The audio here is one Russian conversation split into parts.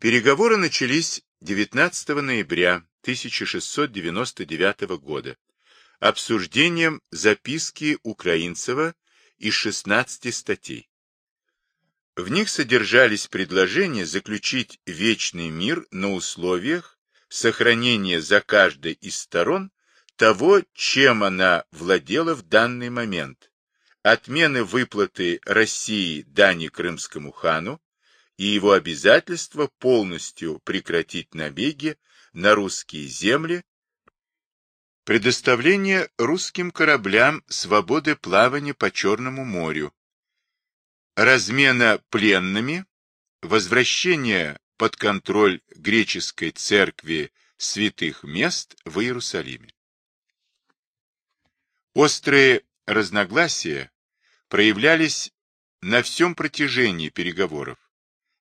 Переговоры начались 19 ноября 1699 года обсуждением записки Украинцева из 16 статей. В них содержались предложения заключить вечный мир на условиях сохранения за каждой из сторон того, чем она владела в данный момент, отмены выплаты России дани крымскому хану, и его обязательство полностью прекратить набеги на русские земли, предоставление русским кораблям свободы плавания по Черному морю, размена пленными, возвращение под контроль греческой церкви святых мест в Иерусалиме. Острые разногласия проявлялись на всем протяжении переговоров,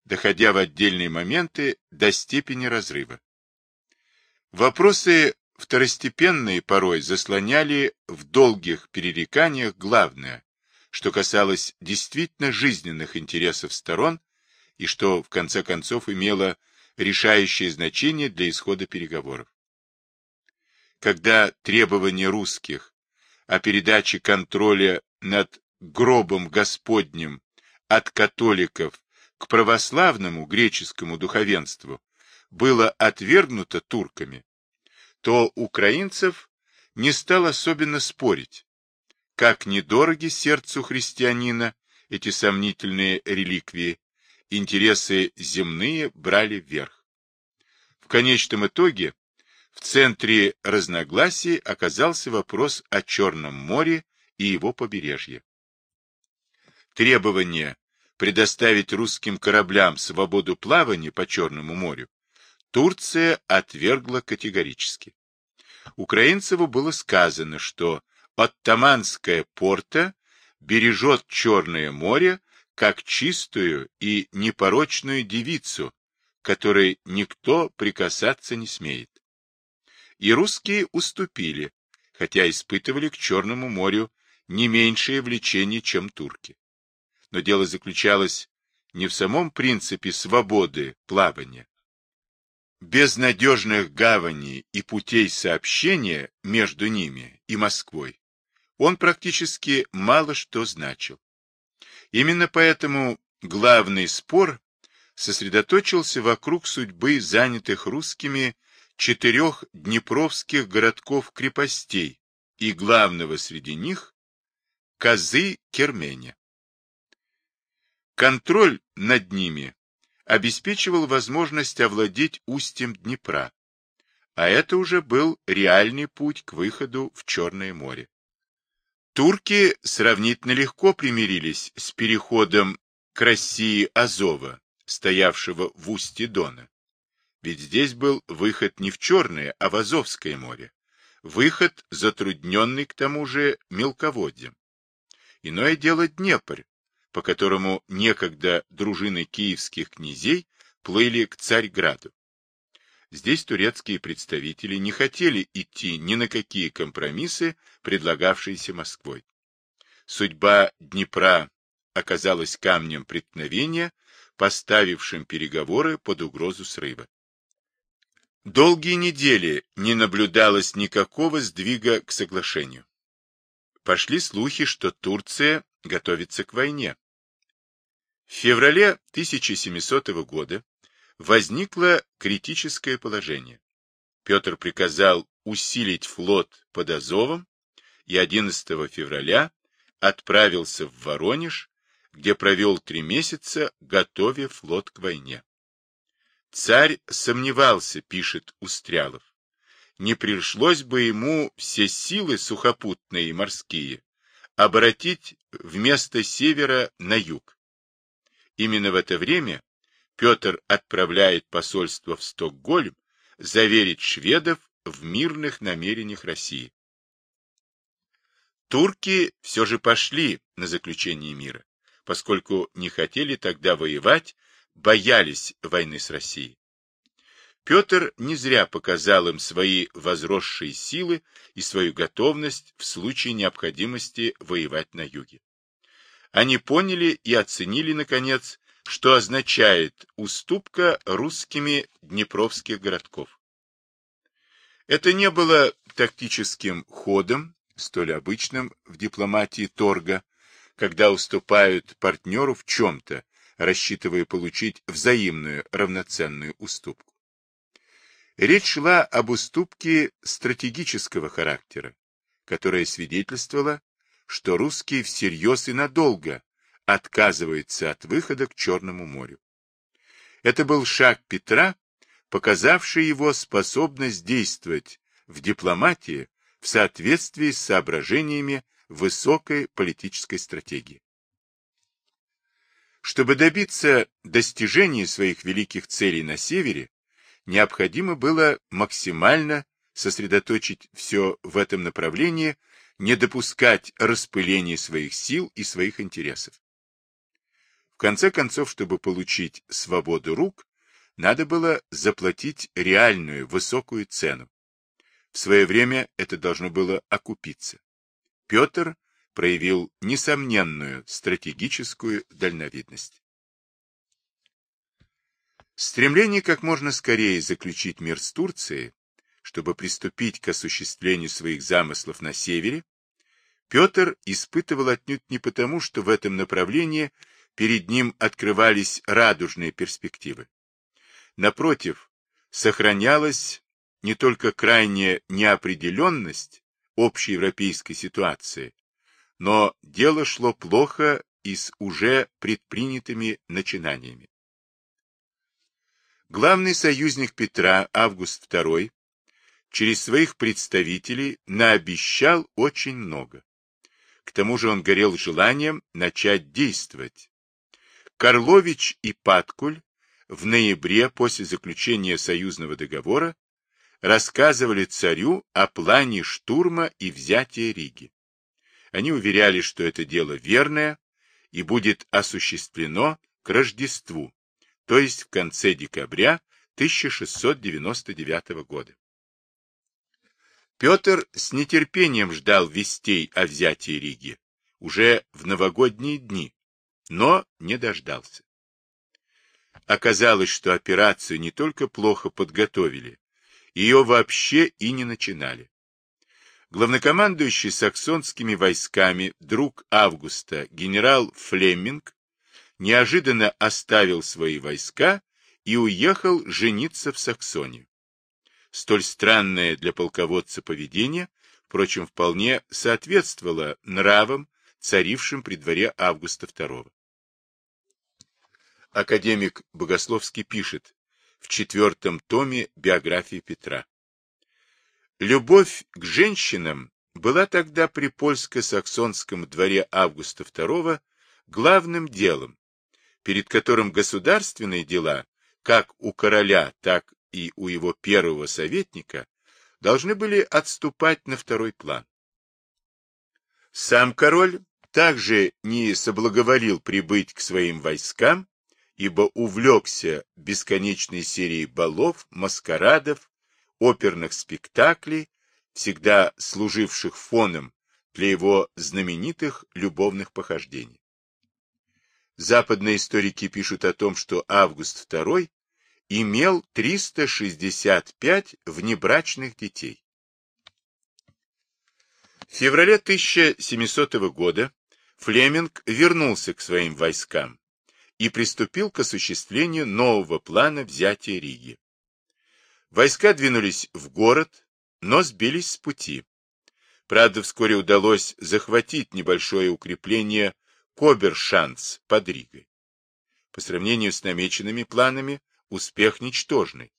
доходя в отдельные моменты до степени разрыва. Вопросы второстепенные порой заслоняли в долгих перереканиях главное, что касалось действительно жизненных интересов сторон и что, в конце концов, имело решающее значение для исхода переговоров. Когда требования русских о передаче контроля над гробом Господним от католиков к православному греческому духовенству было отвергнуто турками, то украинцев не стал особенно спорить, как недороги сердцу христианина эти сомнительные реликвии, интересы земные брали вверх. В конечном итоге в центре разногласий оказался вопрос о Черном море и его побережье. Требование предоставить русским кораблям свободу плавания по Черному морю Турция отвергла категорически. Украинцеву было сказано, что Оттаманская порта бережет Черное море как чистую и непорочную девицу, которой никто прикасаться не смеет. И русские уступили, хотя испытывали к Черному морю не меньшее влечение, чем турки. Но дело заключалось не в самом принципе свободы плавания. Без надежных гаваней и путей сообщения между ними и Москвой он практически мало что значил. Именно поэтому главный спор сосредоточился вокруг судьбы занятых русскими четырех днепровских городков-крепостей и главного среди них – Козы Керменя. Контроль над ними обеспечивал возможность овладеть устьем Днепра, а это уже был реальный путь к выходу в Черное море. Турки сравнительно легко примирились с переходом к России Азова, стоявшего в устье Дона. Ведь здесь был выход не в Черное, а в Азовское море. Выход, затрудненный к тому же мелководьем. Иное дело Днепр, по которому некогда дружины киевских князей плыли к Царьграду. Здесь турецкие представители не хотели идти ни на какие компромиссы, предлагавшиеся Москвой. Судьба Днепра оказалась камнем преткновения, поставившим переговоры под угрозу срыва. Долгие недели не наблюдалось никакого сдвига к соглашению. Пошли слухи, что Турция готовится к войне. В феврале 1700 года возникло критическое положение. Петр приказал усилить флот под Азовом и 11 февраля отправился в Воронеж, где провел три месяца, готовя флот к войне. Царь сомневался, пишет Устрялов. Не пришлось бы ему все силы сухопутные и морские обратить вместо севера на юг. Именно в это время Петр отправляет посольство в Стокгольм заверить шведов в мирных намерениях России. Турки все же пошли на заключение мира, поскольку не хотели тогда воевать, боялись войны с Россией. Петр не зря показал им свои возросшие силы и свою готовность в случае необходимости воевать на юге. Они поняли и оценили, наконец, что означает уступка русскими днепровских городков. Это не было тактическим ходом, столь обычным в дипломатии торга, когда уступают партнеру в чем-то, рассчитывая получить взаимную равноценную уступку. Речь шла об уступке стратегического характера, которая свидетельствовала, что русские всерьез и надолго отказываются от выхода к Черному морю. Это был шаг Петра, показавший его способность действовать в дипломатии в соответствии с соображениями высокой политической стратегии. Чтобы добиться достижения своих великих целей на севере, необходимо было максимально сосредоточить все в этом направлении, не допускать распыления своих сил и своих интересов. В конце концов, чтобы получить свободу рук, надо было заплатить реальную высокую цену. В свое время это должно было окупиться. Петр проявил несомненную стратегическую дальновидность. Стремление как можно скорее заключить мир с Турцией, чтобы приступить к осуществлению своих замыслов на севере, Петр испытывал отнюдь не потому, что в этом направлении перед ним открывались радужные перспективы. Напротив, сохранялась не только крайняя неопределенность общеевропейской ситуации, но дело шло плохо и с уже предпринятыми начинаниями. Главный союзник Петра, Август II, через своих представителей наобещал очень много. К тому же он горел желанием начать действовать. Карлович и Паткуль в ноябре после заключения союзного договора рассказывали царю о плане штурма и взятия Риги. Они уверяли, что это дело верное и будет осуществлено к Рождеству, то есть в конце декабря 1699 года. Петр с нетерпением ждал вестей о взятии Риги уже в новогодние дни, но не дождался. Оказалось, что операцию не только плохо подготовили, ее вообще и не начинали. Главнокомандующий саксонскими войсками друг Августа генерал Флеминг неожиданно оставил свои войска и уехал жениться в Саксонию. Столь странное для полководца поведение, впрочем, вполне соответствовало нравам, царившим при дворе Августа II. Академик Богословский пишет в четвертом томе биографии Петра. Любовь к женщинам была тогда при польско-саксонском дворе Августа II главным делом, перед которым государственные дела, как у короля, так и у его первого советника, должны были отступать на второй план. Сам король также не соблаговолил прибыть к своим войскам, ибо увлекся бесконечной серией балов, маскарадов, оперных спектаклей, всегда служивших фоном для его знаменитых любовных похождений. Западные историки пишут о том, что Август II имел 365 внебрачных детей. В феврале 1700 года Флеминг вернулся к своим войскам и приступил к осуществлению нового плана взятия Риги. Войска двинулись в город, но сбились с пути. Правда, вскоре удалось захватить небольшое укрепление Кобершанц под Ригой. По сравнению с намеченными планами, успех ничтожный.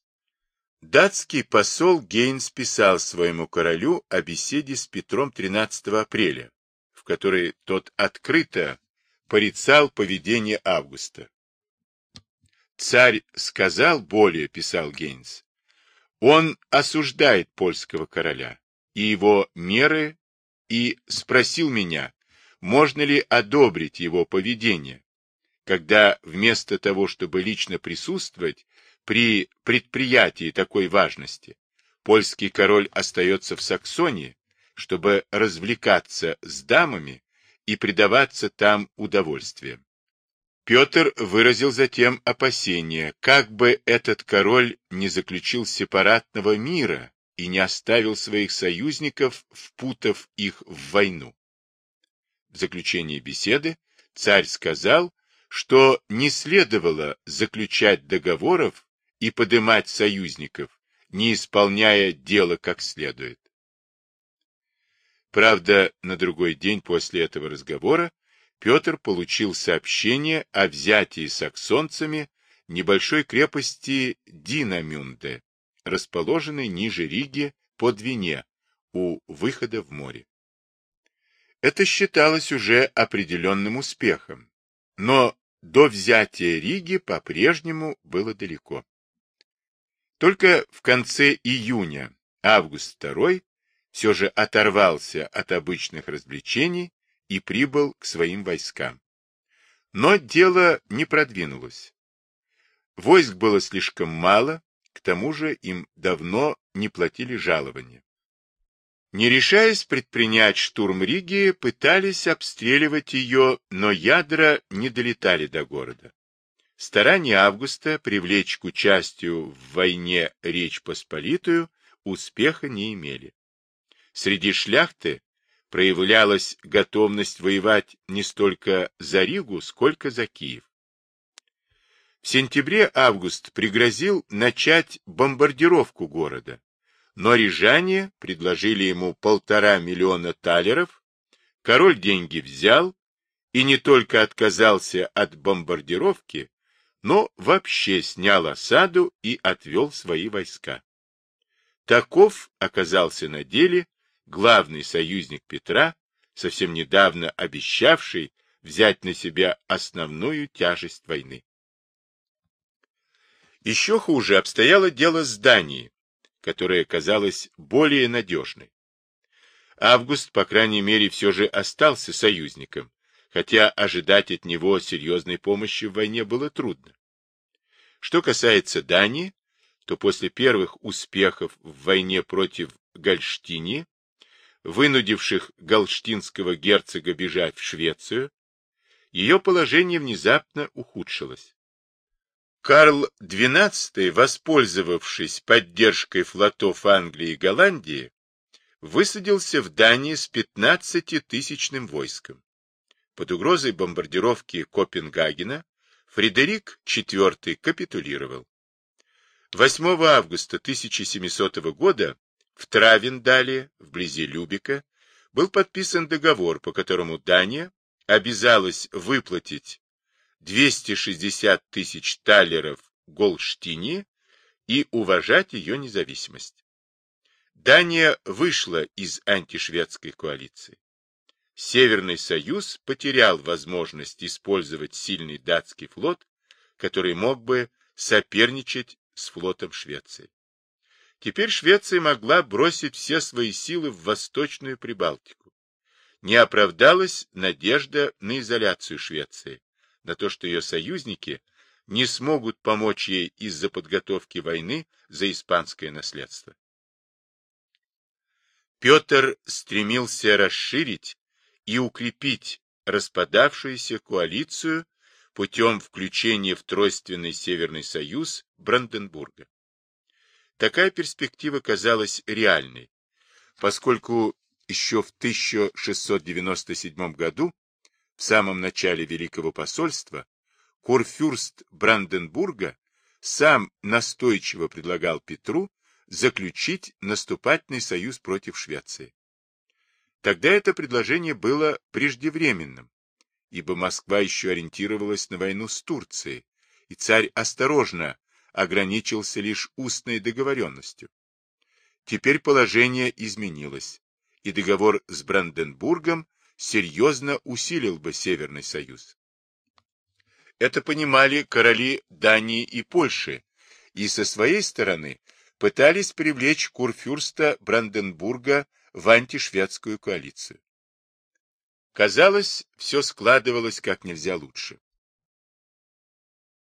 Датский посол Гейнс писал своему королю о беседе с Петром 13 апреля, в которой тот открыто порицал поведение Августа. «Царь сказал более», — писал Гейнс, — «он осуждает польского короля и его меры и спросил меня, можно ли одобрить его поведение, когда вместо того, чтобы лично присутствовать при предприятии такой важности, польский король остается в Саксонии, чтобы развлекаться с дамами и предаваться там удовольствием. Петр выразил затем опасение, как бы этот король не заключил сепаратного мира и не оставил своих союзников, впутав их в войну. В заключении беседы царь сказал, что не следовало заключать договоров и подымать союзников, не исполняя дело как следует. Правда, на другой день после этого разговора Петр получил сообщение о взятии саксонцами небольшой крепости Динамюнде, расположенной ниже Риги по Двине, у выхода в море. Это считалось уже определенным успехом, но до взятия Риги по-прежнему было далеко. Только в конце июня Август II все же оторвался от обычных развлечений и прибыл к своим войскам. Но дело не продвинулось. Войск было слишком мало, к тому же им давно не платили жалования. Не решаясь предпринять штурм Риги, пытались обстреливать ее, но ядра не долетали до города. Старания Августа привлечь к участию в войне Речь Посполитую успеха не имели. Среди шляхты проявлялась готовность воевать не столько за Ригу, сколько за Киев. В сентябре Август пригрозил начать бомбардировку города, но рижане предложили ему полтора миллиона талеров, король деньги взял и не только отказался от бомбардировки, но вообще снял осаду и отвел свои войска. Таков оказался на деле главный союзник Петра, совсем недавно обещавший взять на себя основную тяжесть войны. Еще хуже обстояло дело с Данией, которая казалась более надежной. Август, по крайней мере, все же остался союзником, хотя ожидать от него серьезной помощи в войне было трудно. Что касается Дании, то после первых успехов в войне против Гольштини, вынудивших галштинского герцога бежать в Швецию, ее положение внезапно ухудшилось. Карл XII, воспользовавшись поддержкой флотов Англии и Голландии, высадился в Дании с 15-тысячным войском. Под угрозой бомбардировки Копенгагена Фредерик IV капитулировал. 8 августа 1700 года в Травендале, вблизи Любика, был подписан договор, по которому Дания обязалась выплатить 260 тысяч талеров Голштине и уважать ее независимость. Дания вышла из антишведской коалиции. Северный союз потерял возможность использовать сильный датский флот, который мог бы соперничать с флотом Швеции. Теперь Швеция могла бросить все свои силы в Восточную Прибалтику. Не оправдалась надежда на изоляцию Швеции, на то, что ее союзники не смогут помочь ей из-за подготовки войны за испанское наследство. Петр стремился расширить и укрепить распадавшуюся коалицию путем включения в Тройственный Северный Союз Бранденбурга. Такая перспектива казалась реальной, поскольку еще в 1697 году, в самом начале Великого посольства, курфюрст Бранденбурга сам настойчиво предлагал Петру заключить наступательный союз против Швеции. Тогда это предложение было преждевременным, ибо Москва еще ориентировалась на войну с Турцией, и царь осторожно ограничился лишь устной договоренностью. Теперь положение изменилось, и договор с Бранденбургом серьезно усилил бы Северный Союз. Это понимали короли Дании и Польши, и со своей стороны пытались привлечь курфюрста Бранденбурга в антишведскую коалицию. Казалось, все складывалось как нельзя лучше.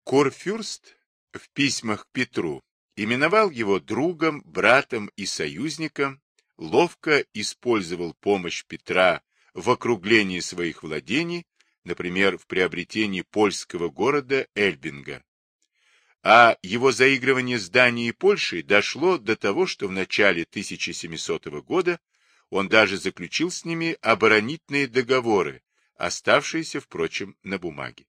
Курфюрст в письмах к Петру именовал его другом, братом и союзником, ловко использовал помощь Петра в округлении своих владений, например, в приобретении польского города Эльбинга. А его заигрывание с Данией и Польшей дошло до того, что в начале 1700 года он даже заключил с ними оборонительные договоры, оставшиеся, впрочем, на бумаге.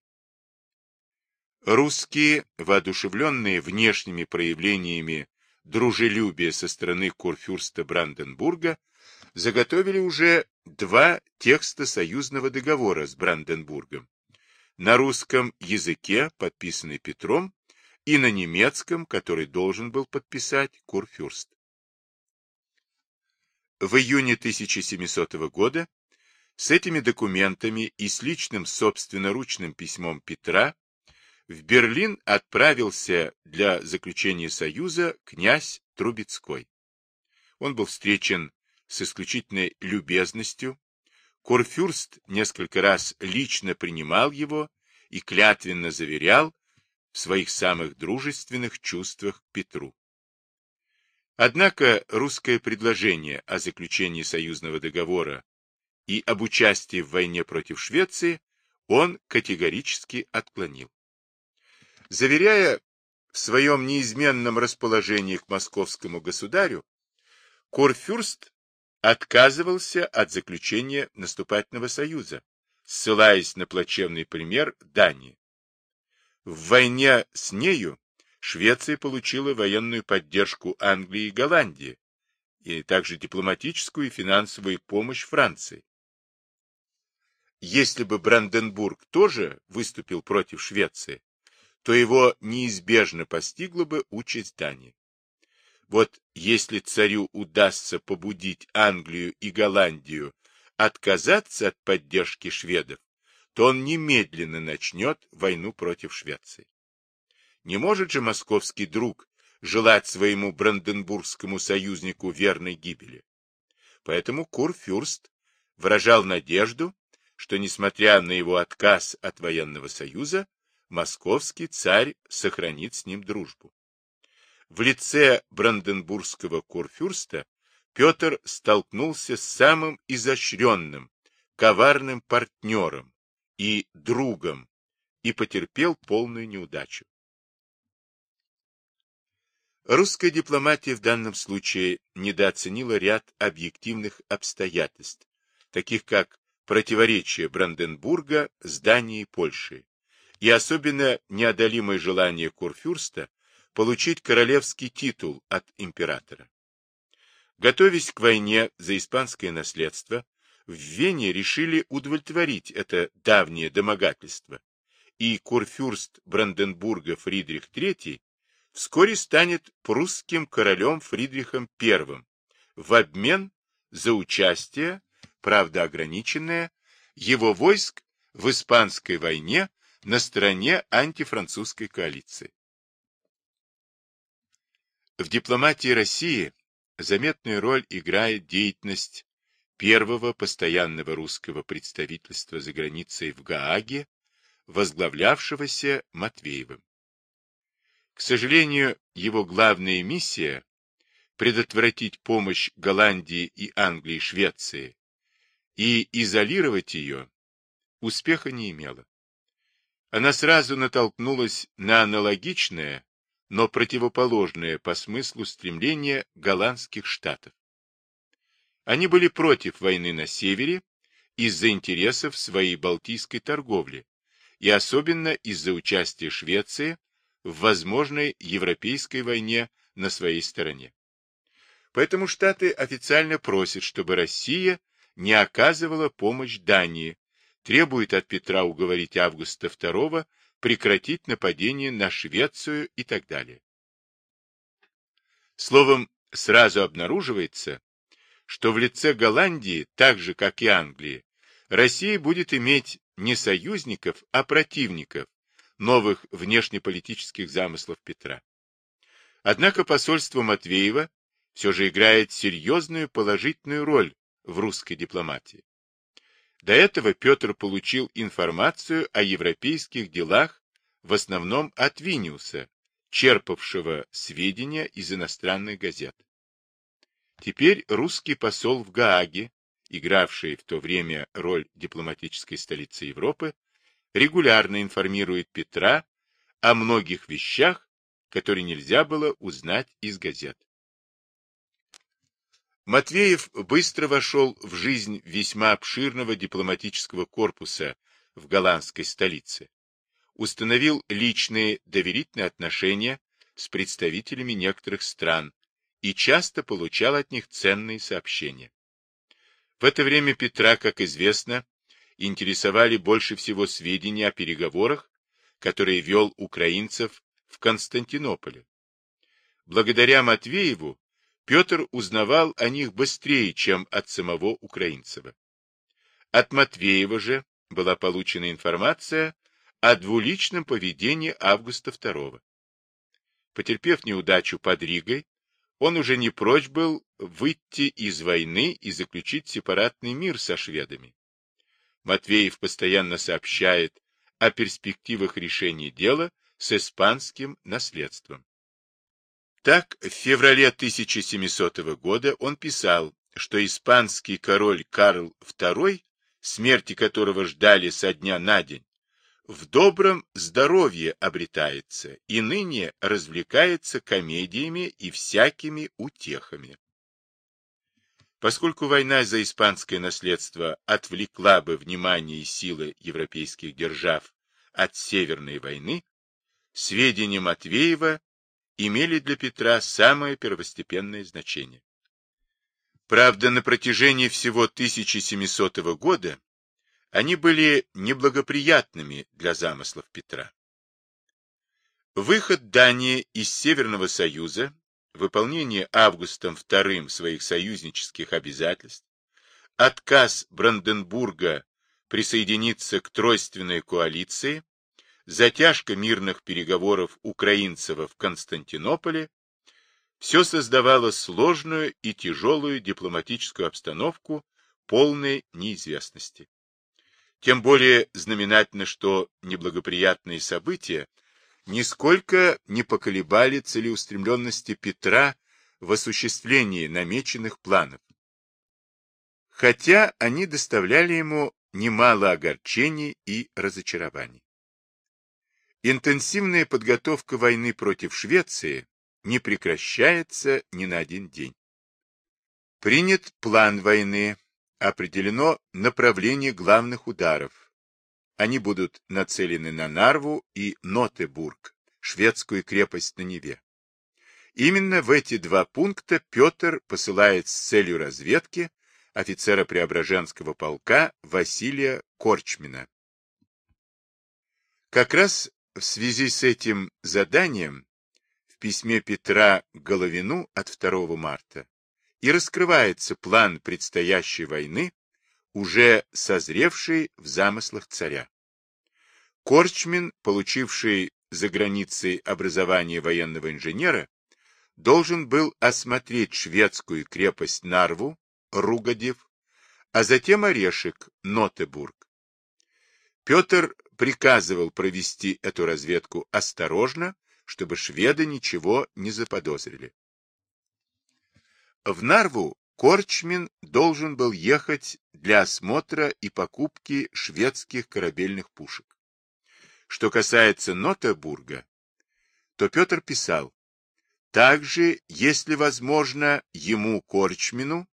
Русские, воодушевленные внешними проявлениями дружелюбия со стороны курфюрста Бранденбурга, заготовили уже два текста союзного договора с Бранденбургом. На русском языке, подписанный Петром, и на немецком, который должен был подписать Курфюрст. В июне 1700 года с этими документами и с личным собственноручным письмом Петра в Берлин отправился для заключения союза князь Трубецкой. Он был встречен с исключительной любезностью. Курфюрст несколько раз лично принимал его и клятвенно заверял в своих самых дружественных чувствах Петру. Однако русское предложение о заключении союзного договора и об участии в войне против Швеции он категорически отклонил заверяя в своем неизменном расположении к московскому государю, Курфюрст отказывался от заключения наступательного союза, ссылаясь на плачевный пример Дании. В войне с нею Швеция получила военную поддержку Англии и Голландии, и также дипломатическую и финансовую помощь Франции. Если бы Бранденбург тоже выступил против Швеции, то его неизбежно постигла бы участь Дании. Вот если царю удастся побудить Англию и Голландию отказаться от поддержки шведов, то он немедленно начнет войну против Швеции. Не может же московский друг желать своему бранденбургскому союзнику верной гибели. Поэтому Курфюрст выражал надежду, что, несмотря на его отказ от военного союза, московский царь сохранит с ним дружбу. В лице бранденбургского курфюрста Петр столкнулся с самым изощренным, коварным партнером и другом и потерпел полную неудачу. Русская дипломатия в данном случае недооценила ряд объективных обстоятельств, таких как противоречие Бранденбурга с Данией и Польшей, и особенно неодолимое желание Курфюрста получить королевский титул от императора. Готовясь к войне за испанское наследство, в Вене решили удовлетворить это давнее домогательство, и курфюрст Бранденбурга Фридрих III вскоре станет прусским королем Фридрихом I в обмен за участие, правда ограниченное, его войск в Испанской войне на стороне антифранцузской коалиции. В дипломатии России заметную роль играет деятельность первого постоянного русского представительства за границей в Гааге, возглавлявшегося Матвеевым. К сожалению, его главная миссия – предотвратить помощь Голландии и Англии Швеции и изолировать ее, успеха не имела она сразу натолкнулась на аналогичное, но противоположное по смыслу стремление голландских штатов. Они были против войны на севере из-за интересов своей балтийской торговли и особенно из-за участия Швеции в возможной европейской войне на своей стороне. Поэтому Штаты официально просят, чтобы Россия не оказывала помощь Дании требует от Петра уговорить Августа II прекратить нападение на Швецию и так далее. Словом, сразу обнаруживается, что в лице Голландии, так же как и Англии, Россия будет иметь не союзников, а противников новых внешнеполитических замыслов Петра. Однако посольство Матвеева все же играет серьезную положительную роль в русской дипломатии. До этого Петр получил информацию о европейских делах в основном от Виниуса, черпавшего сведения из иностранных газет. Теперь русский посол в Гааге, игравший в то время роль дипломатической столицы Европы, регулярно информирует Петра о многих вещах, которые нельзя было узнать из газет. Матвеев быстро вошел в жизнь весьма обширного дипломатического корпуса в голландской столице, установил личные доверительные отношения с представителями некоторых стран и часто получал от них ценные сообщения. В это время Петра, как известно, интересовали больше всего сведения о переговорах, которые вел украинцев в Константинополе. Благодаря Матвееву Петр узнавал о них быстрее, чем от самого Украинцева. От Матвеева же была получена информация о двуличном поведении Августа II. Потерпев неудачу под Ригой, он уже не прочь был выйти из войны и заключить сепаратный мир со шведами. Матвеев постоянно сообщает о перспективах решения дела с испанским наследством. Так, в феврале 1700 года он писал, что испанский король Карл II, смерти которого ждали со дня на день, в добром здоровье обретается и ныне развлекается комедиями и всякими утехами. Поскольку война за испанское наследство отвлекла бы внимание и силы европейских держав от Северной войны, сведения Матвеева имели для Петра самое первостепенное значение. Правда, на протяжении всего 1700 года они были неблагоприятными для замыслов Петра. Выход Дании из Северного Союза, выполнение Августом II своих союзнических обязательств, отказ Бранденбурга присоединиться к тройственной коалиции, затяжка мирных переговоров украинцев в Константинополе, все создавало сложную и тяжелую дипломатическую обстановку полной неизвестности. Тем более знаменательно, что неблагоприятные события нисколько не поколебали целеустремленности Петра в осуществлении намеченных планов. Хотя они доставляли ему немало огорчений и разочарований. Интенсивная подготовка войны против Швеции не прекращается ни на один день. Принят план войны, определено направление главных ударов. Они будут нацелены на Нарву и Нотебург, шведскую крепость на Неве. Именно в эти два пункта Петр посылает с целью разведки офицера Преображенского полка Василия Корчмина. Как раз в связи с этим заданием в письме Петра Головину от 2 марта и раскрывается план предстоящей войны, уже созревший в замыслах царя. Корчмин, получивший за границей образование военного инженера, должен был осмотреть шведскую крепость Нарву, Ругодев, а затем Орешек, Нотебург. Петр приказывал провести эту разведку осторожно, чтобы шведы ничего не заподозрили. В Нарву Корчмин должен был ехать для осмотра и покупки шведских корабельных пушек. Что касается Нотебурга, то Петр писал, также, если возможно, ему, Корчмину,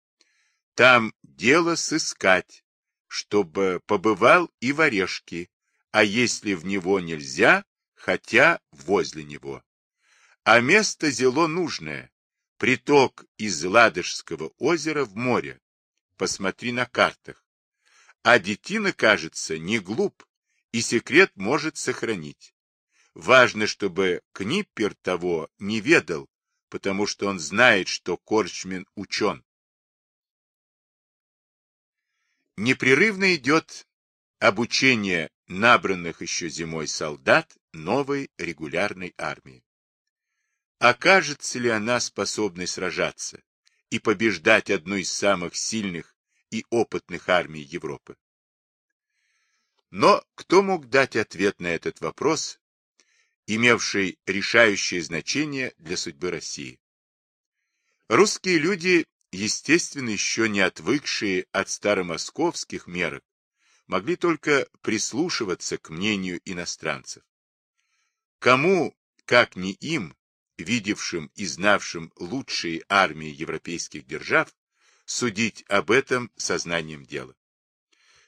там дело сыскать, чтобы побывал и в Орешке, а если в него нельзя, хотя возле него. А место зело нужное, приток из Ладожского озера в море. Посмотри на картах. А детина, кажется, не глуп, и секрет может сохранить. Важно, чтобы Книппер того не ведал, потому что он знает, что Корчмин учен. Непрерывно идет обучение набранных еще зимой солдат новой регулярной армии. Окажется ли она способной сражаться и побеждать одну из самых сильных и опытных армий Европы? Но кто мог дать ответ на этот вопрос, имевший решающее значение для судьбы России? Русские люди, естественно, еще не отвыкшие от старомосковских мерок, могли только прислушиваться к мнению иностранцев. Кому, как не им, видевшим и знавшим лучшие армии европейских держав, судить об этом сознанием дела.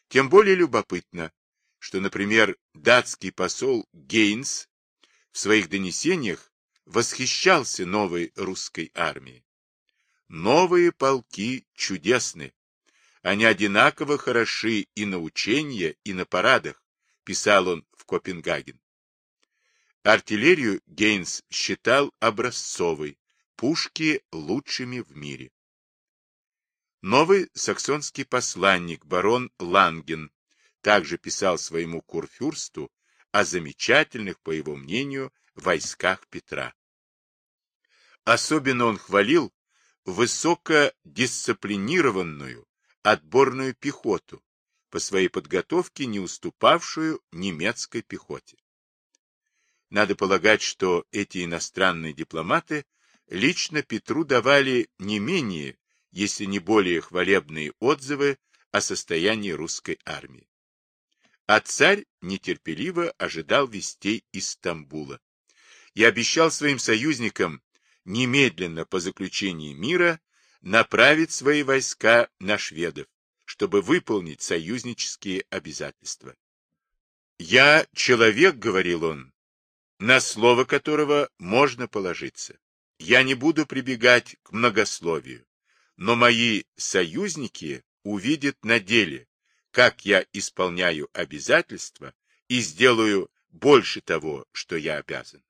Тем более любопытно, что, например, датский посол Гейнс в своих донесениях восхищался новой русской армией. Новые полки чудесны. Они одинаково хороши и на учения, и на парадах, писал он в Копенгаген. Артиллерию Гейнс считал образцовой, пушки лучшими в мире. Новый саксонский посланник барон Ланген также писал своему курфюрсту о замечательных, по его мнению, войсках Петра. Особенно он хвалил высокодисциплинированную отборную пехоту, по своей подготовке не уступавшую немецкой пехоте. Надо полагать, что эти иностранные дипломаты лично Петру давали не менее, если не более хвалебные отзывы о состоянии русской армии. А царь нетерпеливо ожидал вестей из Стамбула и обещал своим союзникам немедленно по заключении мира направить свои войска на шведов, чтобы выполнить союзнические обязательства. «Я человек», — говорил он, — «на слово которого можно положиться. Я не буду прибегать к многословию, но мои союзники увидят на деле, как я исполняю обязательства и сделаю больше того, что я обязан.